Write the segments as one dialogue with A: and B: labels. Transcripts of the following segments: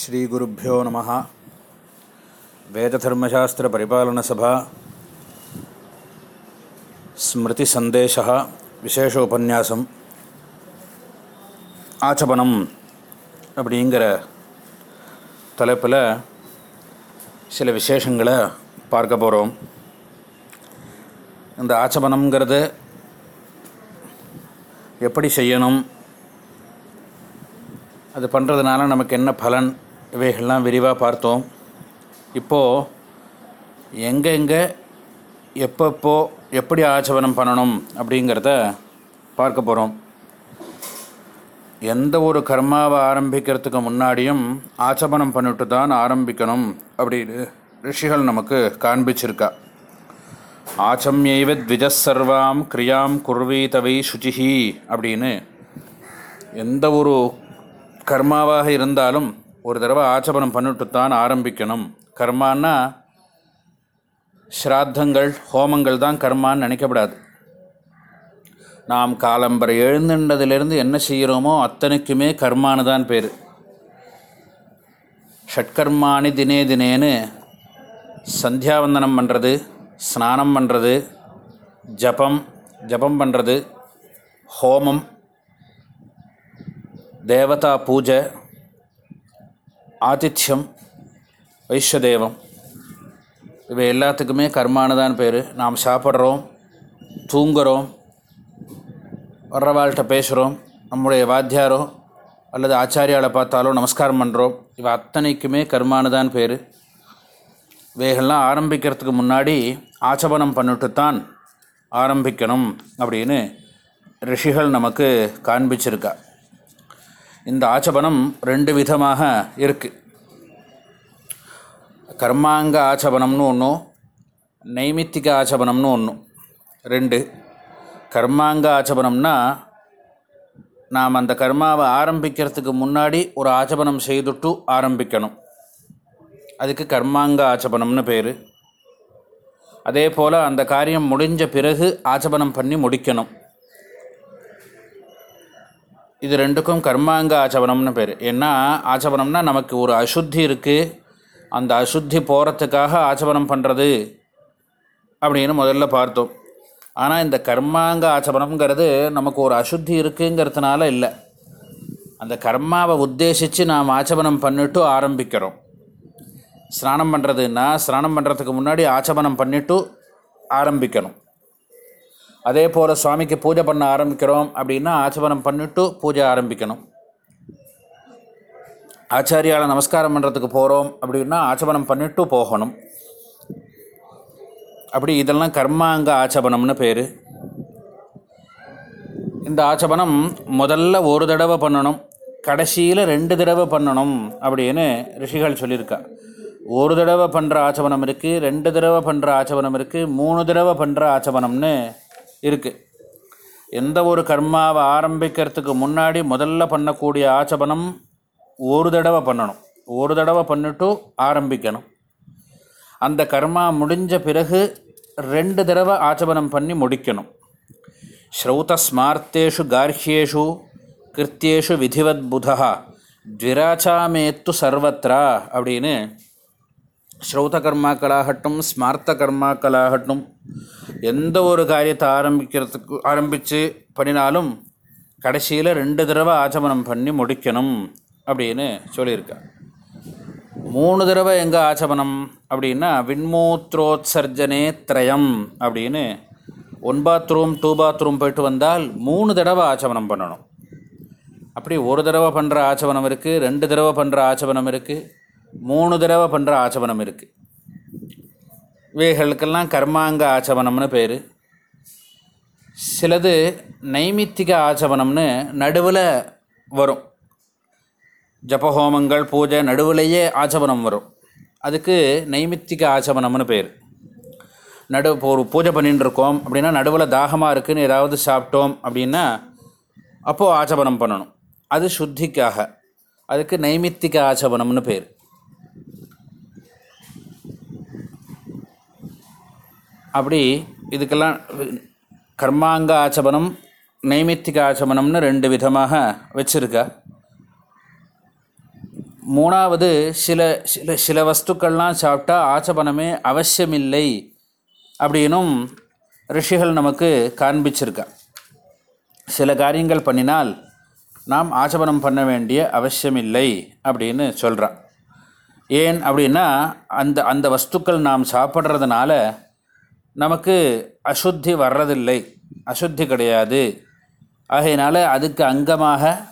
A: ஸ்ரீகுருப்போ நம. வேததர்மசாஸ்திர பரிபாலன சபா. ஸ்மிருதி சந்தேஷ விசேஷ உபன்யாசம் ஆச்சபணம் அப்படிங்கிற தலைப்பில் சில விசேஷங்களை பார்க்க போகிறோம் இந்த ஆச்சபனம்ங்கிறது எப்படி செய்யணும்? அது பண்ணுறதுனால நமக்கு என்ன பலன்? இவைகள்லாம் விரிவாக பார்த்தோம். இப்போது எங்கெங்கே எப்பப்போ எப்படி ஆச்சவனம் பண்ணணும் அப்படிங்கிறத பார்க்க போகிறோம் எந்த ஒரு கர்மாவை ஆரம்பிக்கிறதுக்கு முன்னாடியும் ஆச்சபனம் பண்ணிட்டு தான் ஆரம்பிக்கணும் அப்படின்னு ரிஷிகள் நமக்கு காண்பிச்சிருக்கா. ஆச்சமியைவ த்விஜசர்வாம் கிரியாம் குர்வீதவை சுச்சிஹி அப்படின்னு எந்த ஒரு கர்மாவாக இருந்தாலும் ஒரு தடவை ஆச்சபனம் பண்ணிட்டு தான் ஆரம்பிக்கணும். கர்மான்னா ஸ்ராத்தங்கள் ஹோமங்கள் தான் கர்மான்னு நினைக்கப்படாது. நாம் காலம்பரை எழுந்துன்றதிலிருந்து என்ன செய்கிறோமோ அத்தனைக்குமே கர்மானு தான் பேர். ஷட்கர்மானி தினே தினேன்னு சந்தியாவந்தனம் பண்ணுறது ஸ்நானம் பண்ணுறது ஜபம் ஜபம் பண்ணுறது ஹோமம் தேவதா பூஜை ஆதித்யம் வைஸ்வதேவம் இவை எல்லாத்துக்குமே கர்மானதான் பேர். நாம் சாப்பிட்றோம் தூங்குகிறோம் வர்றவாள்கிட்ட பேசுகிறோம் நம்முடைய வாத்தியாரோ அல்லது ஆச்சாரியாவை பார்த்தாலோ நமஸ்காரம் பண்ணுறோம் இவை அத்தனைக்குமே கர்மானதான் பேர். இவைகள்லாம் ஆரம்பிக்கிறதுக்கு முன்னாடி ஆச்சபனம் பண்ணிட்டு தான் ஆரம்பிக்கணும் அப்படின்னு ரிஷிகள் நமக்கு காண்பிச்சிருக்கா. இந்த ஆச்சபனம் ரெண்டு விதமாக இருக்குது கர்மாங்க ஆச்சபனம்னு ஒன்றும் நைமித்திக ஆச்சபனம்னு ஒன்றும் ரெண்டு. கர்மாங்க ஆச்சபனம்னா நாம் அந்த கர்மாவை ஆரம்பிக்கிறதுக்கு முன்னாடி ஒரு ஆச்சபனம் செய்துட்டு ஆரம்பிக்கணும். அதுக்கு கர்மாங்க ஆச்சபனம்னு பேர். அதே போல் அந்த காரியம் முடிஞ்ச பிறகு ஆச்சபனம் பண்ணி முடிக்கணும். இது ரெண்டுக்கும் கர்மாங்க ஆச்சபனம்னு பேர். ஏன்னா ஆச்சபனம்னா நமக்கு ஒரு அசுத்தி இருக்குது அந்த அசுத்தி போகிறதுக்காக ஆச்சபனம் பண்ணுறது அப்படின்னு முதல்ல பார்த்தோம். ஆனால் இந்த கர்மாங்க ஆச்சபனம்ங்கிறது நமக்கு ஒரு அசுத்தி இருக்குங்கிறதுனால இல்லை. அந்த கர்மாவை உத்தேசித்து நாம் ஆச்சபனம் பண்ணிட்டு ஆரம்பிக்கிறோம். ஸ்நானம் பண்ணுறதுன்னா ஸ்நானம் பண்ணுறதுக்கு முன்னாடி ஆச்சபனம் பண்ணிவிட்டு ஆரம்பிக்கணும். அதே போல் சுவாமிக்கு பூஜை பண்ண ஆரம்பிக்கிறோம் அப்படின்னா ஆச்சபனம் பண்ணிவிட்டு பூஜை ஆரம்பிக்கணும். ஆச்சாரியால் நமஸ்காரம் பண்ணுறதுக்கு போகிறோம் அப்படின்னா ஆச்சபனம் பண்ணிவிட்டு போகணும். அப்படி இதெல்லாம் கர்மாங்க ஆச்சபனம்னு பேர். இந்த ஆச்சபனம் முதல்ல ஒரு தடவை பண்ணணும் கடைசியில் ரெண்டு தடவை பண்ணணும் அப்படின்னு ரிஷிகள் சொல்லியிருக்கா. ஒரு தடவை பண்ணுற ஆச்சபனம் இருக்குது ரெண்டு தடவை பண்ணுற ஆச்சபனம் இருக்குது மூணு தடவை பண்ணுற ஆச்சபனம்னு இருக்குது எந்த ஒரு கர்மாவை ஆரம்பிக்கிறதுக்கு முன்னாடி முதல்ல பண்ணக்கூடிய ஆச்சபனம் ஒரு தடவை பண்ணணும். ஒரு தடவை பண்ணிட்டு ஆரம்பிக்கணும். அந்த கர்மா முடிஞ்ச பிறகு ரெண்டு தடவை ஆச்சபனம் பண்ணி முடிக்கணும். ஸ்ரௌத ஸ்மார்த்தேஷு கார்ஹியேஷு கிருத்தியேஷு விதிவத் புதா த்விராச்சாமேத்து சர்வத்ரா அப்படின்னு ஸ்ரௌத கர்மாக்களாகட்டும் ஸ்மார்த்த கர்மாக்களாகட்டும் எந்த ஒரு காரியத்தை ஆரம்பிக்கிறதுக்கு ஆரம்பித்து பண்ணினாலும் கடைசியில் ரெண்டு தடவை ஆச்சமனம் பண்ணி முடிக்கணும் அப்படின்னு சொல்லியிருக்கா மூணு தடவை எங்கே ஆச்சமனம் அப்படின்னா விண்மூத்ரோத்சர்ஜனே திரயம் அப்படின்னு ஒன் பாத்ரூம் டூ பாத்ரூம் போயிட்டு வந்தால் மூணு தடவை ஆச்சமனம் பண்ணணும். அப்படி ஒரு தடவை பண்ணுற ஆச்சவனம் இருக்குது ரெண்டு தடவை பண்ணுற ஆச்சவனம் இருக்குது மூணு தடவை பண்ணுற ஆச்சவனம் இருக்குது இவைகளுக்கெல்லாம் கர்மாங்க ஆச்சவனம்னு பேர். சிலது நைமித்திக ஆச்சவனம்னு நடுவில் வரும். ஜபஹோமங்கள் பூஜை நடுவிலேயே ஆச்சவனம் வரும். அதுக்கு நைமித்திக ஆச்சவனம்னு பேர். நடு இப்போ ஒரு பூஜை பண்ணிட்டுருக்கோம் அப்படின்னா நடுவில் தாகமாக இருக்குதுன்னு ஏதாவது சாப்பிட்டோம் அப்படின்னா அப்போது ஆச்சபனம் பண்ணணும். அது சுத்திக்காக. அதுக்கு நைமித்திக ஆச்சபனம்னு பேர். அப்படி இதுக்கெல்லாம் கர்மாங்க ஆச்சபனம் நைமித்திக ஆச்சமனம்னு ரெண்டு விதமாக வச்சுருக்கா. மூணாவது சில சில சில வஸ்துக்கள்லாம் சாப்பிட்டா ஆச்சபனமே அவசியமில்லை அப்படின்னும் ரிஷிகள் நமக்கு காண்பிச்சிருக்கா. சில காரியங்கள் பண்ணினால் நாம் ஆச்சபனம் பண்ண வேண்டிய அவசியமில்லை அப்படின்னு சொல்கிறான் ஏன் அப்படின்னா அந்த அந்த வஸ்துக்கள் நாம் சாப்பிட்றதுனால நமக்கு அசுத்தி வர்றதில்லை. அசுத்தி கிடையாது. ஆகையினால அதுக்கு அங்கமாக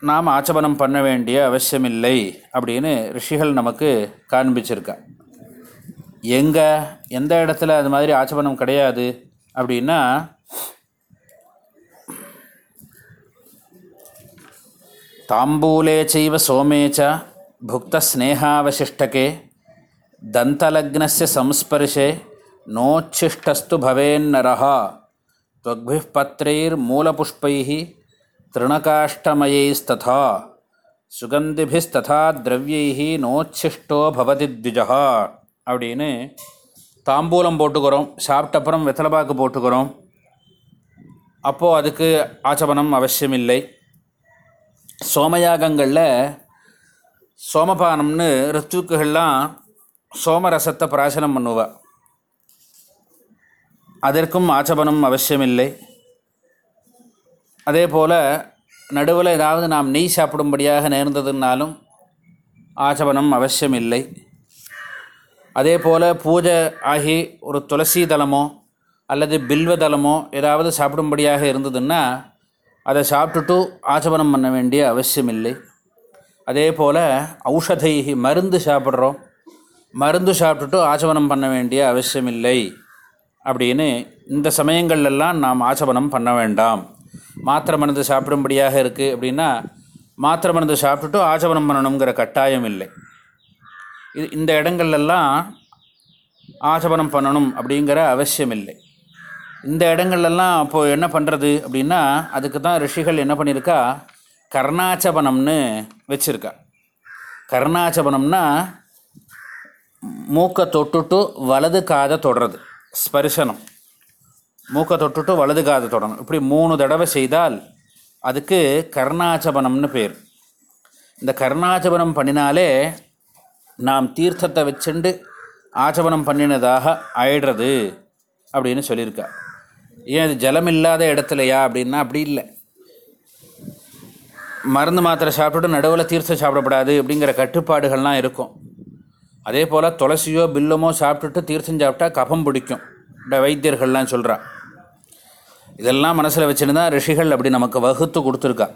A: நாம் ஆச்சபனம் பண்ண வேண்டிய அவசியமில்லை அப்படின்னு ரிஷிகள் நமக்கு காண்பிச்சிருக்கா. எங்கே? எந்த இடத்துல அது மாதிரி ஆச்சபனம் கிடையாது? அப்படின்னா தாம்பூலே செய்வ சோமே புக்த ஸ்னேகாவசிஷ்டகே தந்தலக்னஸ்ய சம்ஸ்பர்ஷே நோச்சிஷ்டஸ்து பவேன்னரः त्वग्भिः पत्रैर्मूलपुष्पैः तृणकाष्ठमयैस्तथा சுகந்திபிஸ்ததா திரவியைஹி நோச்சிஷ்டோ பவதி த்விஜா அப்படின்னு தாம்பூலம் போட்டுக்கிறோம் சாப்பிட்டப்புறம் வெத்தலைப்பாக்கு போட்டுக்கிறோம் அப்போது அதுக்கு ஆச்சபனம் அவசியமில்லை சோமயாகங்களில் சோமபானம்னு ரித்துக்குகள்லாம் சோமரசத்தை பிராசனம் பண்ணுவா. அதற்கும் ஆச்சபனம் அவசியமில்லை. அதே போல் நடுவில் ஏதாவது நாம் நெய் சாப்பிடும்படியாக நேர்ந்ததுனாலும் ஆச்சபனம் அவசியமில்லை. அதே போல் பூஜை ஆகி ஒரு துளசி தலமோ அல்லது பில்வ தலமோ ஏதாவது சாப்பிடும்படியாக இருந்ததுன்னா அதை சாப்பிட்டுட்டு ஆச்சபனம் பண்ண வேண்டிய அவசியமில்லை. அதே போல் ஔஷதை மருந்து சாப்பிட்றோம். மருந்து சாப்பிட்டுட்டு ஆச்சபனம் பண்ண வேண்டிய அவசியமில்லை. அப்படின்னு இந்த சமயங்கள்லாம் நாம் ஆச்சபனம் பண்ண வேண்டாம். மாத்திரை மருந்து சாப்பிடும்படியாக இருக்குது அப்படின்னா மாத்திரை மருந்து சாப்பிட்டுட்டு ஆச்சபனம் பண்ணணுங்கிற கட்டாயம் இல்லை. இது இந்த இடங்கள்லாம் ஆச்சபனம் பண்ணணும் அப்படிங்கிற அவசியம் இல்லை. இந்த இடங்கள்லாம் அப்போது என்ன பண்ணுறது அப்படின்னா அதுக்கு தான் ரிஷிகள் என்ன பண்ணியிருக்கா? கர்ணாச்சபனம்னு வச்சுருக்கா. கர்ணாச்சபனம்னா மூக்கை தொட்டுட்டு வலது காதை தொடுறது. ஸ்பரிசனம். மூக்கை தொட்டுட்டு வலது காதை தொடணும். இப்படி மூணு தடவை செய்தால் அதுக்கு கர்ணாச்சபனம்னு பேர். இந்த கர்ணாச்சபனம் பண்ணினாலே நாம் தீர்த்தத்தை வச்சுண்டு ஆச்சபனம் பண்ணினதாக ஆயிடுறது அப்படின்னு சொல்லியிருக்கா. ஏன் இது ஜலம் இல்லாத இடத்துலையா அப்படின்னா அப்படி இல்லை. மருந்து மாத்திரை சாப்பிட்டுட்டு நடுவில் தீர்த்தம் சாப்பிடக்கூடாது அப்படிங்கிற கட்டுப்பாடுகள்லாம் இருக்கும். அதே போல் துளசியோ பில்லமோ சாப்பிட்டுட்டு தீர்த்தம் சாப்பிட்டா கபம் பிடிக்கும். இந்த வைத்தியர்கள்லாம் சொல்கிறா இதெல்லாம் மனசில் வச்சுன்னு தான் ரிஷிகள் அப்படி நமக்கு வகுத்து கொடுத்துருக்கா.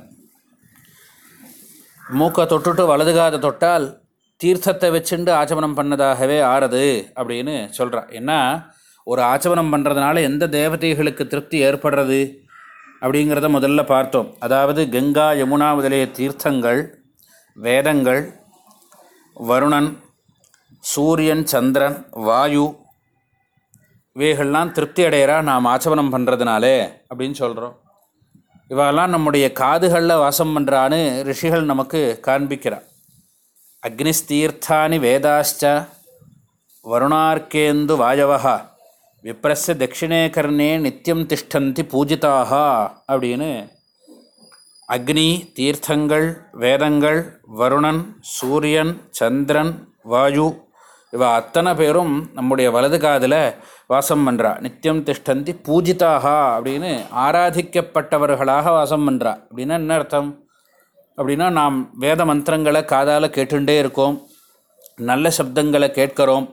A: மூக்கை தொட்டுட்டு வலதுகாத தொட்டால் தீர்த்தத்தை வச்சுண்டு ஆச்சமனம் பண்ணதாகவே ஆறுது அப்படின்னு சொல்கிறா ஏன்னா ஒரு ஆச்சமனம் பண்ணுறதுனால எந்த தேவதைகளுக்கு திருப்தி ஏற்படுறது அப்படிங்கிறத முதல்ல பார்த்தோம். அதாவது கங்கா யமுனா முதலிய தீர்த்தங்கள் வேதங்கள் வருணன் சூரியன் சந்திரன் வாயு இவைகள்லாம் திருப்தி அடையிறா நாம் ஆச்சமனம் பண்ணுறதுனாலே அப்படின்னு சொல்கிறோம் இவெல்லாம் நம்முடைய காதுகளில் வாசம் பண்ணுறான்னு ரிஷிகள் நமக்கு காண்பிக்கிறான் அக்னிஸ்தீர்த்தானி வேதாஷ்ட வருணார்க்கேந்து வாயவா விப்ரஸ்ய தட்சிணே கர்ணே நித்தியம் திஷ்டந்தி பூஜிதாக அப்படின்னு அக்னி தீர்த்தங்கள் வேதங்கள் வருணன் சூரியன் சந்திரன் வாயு இவ அத்தனை பேரும் நம்முடைய வலது காதில் வாசம் பண்ணுறா நித்தியம் திஷ்டந்தி பூஜிதாகா அப்படின்னு ஆராதிக்கப்பட்டவர்களாக வாசம் பண்ணுறா அப்படின்னா என்ன அர்த்தம்? அப்படின்னா நாம் வேத மந்திரங்களை காதால் கேட்டுட்டே இருக்கோம். நல்ல சப்தங்களை கேட்கிறோம்.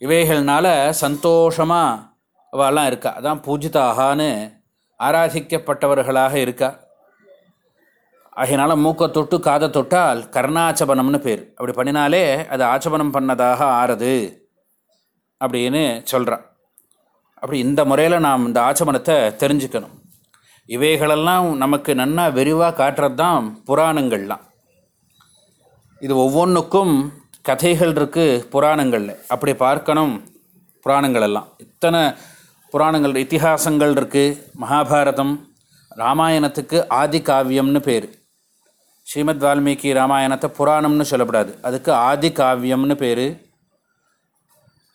A: இவைகள்னால சந்தோஷமாக அவெல்லாம் இருக்கா. அதான் பூஜிதாகான்னு ஆராதிக்கப்பட்டவர்களாக இருக்கா. அதனால் மூக்கை தொட்டு காதை தொட்டால் கர்ணாச்சபனம்னு பேர். அப்படி பண்ணினாலே அது ஆச்சபனம் பண்ணதாக ஆறுது அப்படின்னு சொல்கிறான் அப்படி இந்த முறையில் நாம் இந்த ஆச்சமனத்தை தெரிஞ்சுக்கணும். இவைகளெல்லாம் நமக்கு நன்னா விரிவாக காட்டுறது தான் புராணங்கள்லாம். இது ஒவ்வொன்றுக்கும் கதைகள் இருக்குது புராணங்களில். அப்படி பார்க்கணும் புராணங்கள் எல்லாம் இத்தனை புராணங்கள் இத்திஹாசங்கள் இருக்குது மகாபாரதம் ராமாயணத்துக்கு ஆதி காவியம்னு பேர். ஸ்ரீமத் வால்மீகி ராமாயணத்தை புராணம்னு சொல்லப்படாது. அதுக்கு ஆதி காவியம்னு பேர்.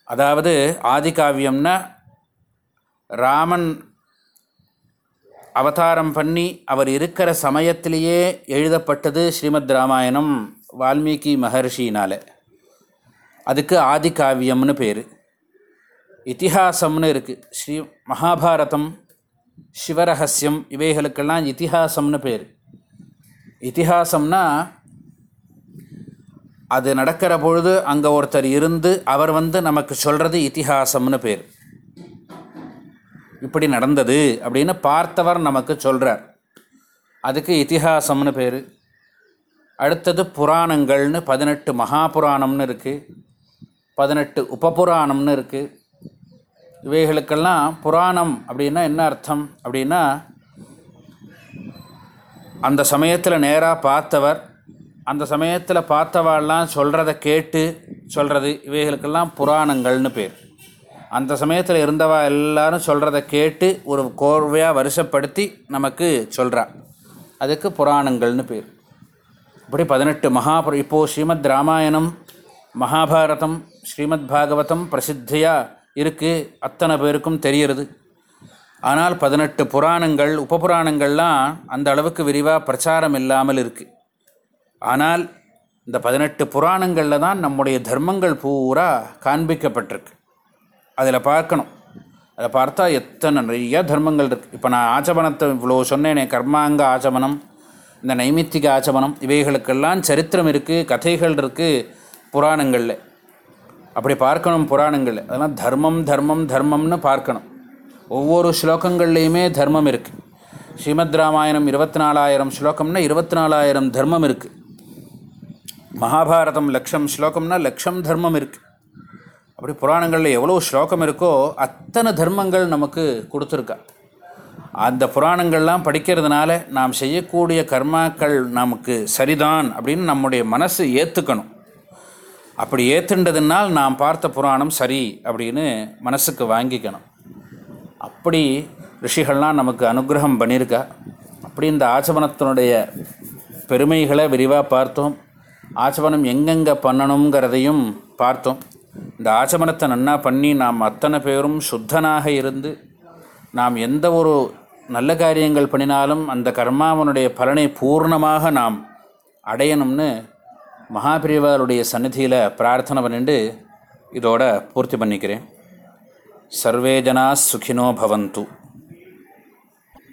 A: அதாவது ஆதி காவியம்னா ராமன் அவதாரம் பண்ணி அவர் இருக்கிற சமயத்திலேயே எழுதப்பட்டது ஸ்ரீமத் ராமாயணம் வால்மீகி மகர்ஷினால் அதுக்கு ஆதி காவியம்னு பேர். இத்திஹாசம்னு இருக்குது ஸ்ரீ மகாபாரதம் சிவரகசியம் இவைகளுக்கெல்லாம் இத்திஹாசம்னு பேர். இத்திஹாசம்னா அது நடக்கிற பொழுது அங்கே ஒருத்தர் இருந்து அவர் வந்து நமக்கு சொல்கிறது இத்திஹாசம்னு பேர். இப்படி நடந்தது அப்படின்னு பார்த்தவர் நமக்கு சொல்கிறார் அதுக்கு இத்திஹாசம்னு பேர். அடுத்தது புராணங்கள்னு பதினெட்டு மகாபுராணம்னு இருக்குது பதினெட்டு உபபுராணம்னு இருக்குது இவைகளுக்கெல்லாம் புராணம் அப்படின்னா என்ன அர்த்தம் அப்படின்னா அந்த சமயத்தில் நேராக பார்த்தவர் அந்த சமயத்தில் பார்த்தவாள்லாம் சொல்கிறத கேட்டு சொல்கிறது இவைகளுக்கெல்லாம் புராணங்கள்னு பேர். அந்த சமயத்தில் இருந்தவா எல்லாரும் சொல்கிறத கேட்டு ஒரு கோர்வையாக வருஷப்படுத்தி நமக்கு சொல்கிறா அதுக்கு புராணங்கள்னு பேர். இப்படி பதினெட்டு மகாபுர இப்போது ஸ்ரீமத் ராமாயணம் மகாபாரதம் ஸ்ரீமத் பாகவதம் பிரசித்தியாக இருக்குது அத்தனை பேருக்கும் தெரிகிறது. ஆனால் பதினெட்டு புராணங்கள் உபபுராணங்கள்லாம் அந்த அளவுக்கு விரிவாக பிரச்சாரம் இல்லாமல் இருக்குது ஆனால் இந்த பதினெட்டு புராணங்களில் தான் நம்முடைய தர்மங்கள் பூரா காண்பிக்கப்பட்டிருக்கு. அதில் பார்க்கணும். அதை பார்த்தா எத்தனை நிறைய தர்மங்கள் இருக்குது இப்போ நான் ஆச்சமனத்தை இவ்வளோ சொன்னேனே கர்மாங்க ஆச்சமனம் இந்த நைமித்திக ஆச்சமனம் இவைகளுக்கெல்லாம் சரித்திரம் இருக்குது கதைகள் இருக்குது புராணங்களில். அப்படி பார்க்கணும் புராணங்களில். அதெல்லாம் தர்மம் தர்மம் தர்மம்னு பார்க்கணும். ஒவ்வொரு ஸ்லோகங்கள்லேயுமே தர்மம் இருக்குது ஸ்ரீமத் ராமாயணம் இருபத்தி நாலாயிரம் ஸ்லோகம்னா இருபத்தி நாலாயிரம் தர்மம் இருக்குது மகாபாரதம் லட்சம் ஸ்லோகம்னா லட்சம் தர்மம் இருக்குது அப்படி புராணங்களில் எவ்வளோ ஸ்லோகம் இருக்கோ அத்தனை தர்மங்கள் நமக்கு கொடுத்துருக்கா. அந்த புராணங்கள்லாம் படிக்கிறதுனால நாம் செய்யக்கூடிய கர்மாக்கள் நமக்கு சரிதான் அப்படின்னு நம்முடைய மனசு ஏற்றுக்கணும் அப்படி ஏற்றுண்டதுனால் நாம் பார்த்த புராணம் சரி அப்படின்னு மனசுக்கு வாங்கிக்கணும். அப்படி ரிஷிகள்லாம் நமக்கு அனுகிரகம் பண்ணியிருக்கா. அப்படி இந்த ஆச்சமனத்தினுடைய பெருமைகளை விரிவாக பார்த்தோம். ஆச்சமனம் எங்கெங்கே பண்ணணுங்கிறதையும் பார்த்தோம். இந்த ஆச்சமனத்தை நன்னா பண்ணி நாம் அத்தனை பேரும் சுத்தனாக இருந்து நாம் எந்த ஒரு நல்ல காரியங்கள் பண்ணினாலும் அந்த கர்மாவனுடைய பலனை பூர்ணமாக நாம் அடையணும்னு மகாபிரிவாருடைய சந்நிதியில் பிரார்த்தனை பண்ணிட்டு இதோட பூர்த்தி பண்ணிக்கிறேன். सर्वे जनाः सुखिनो भवन्तु।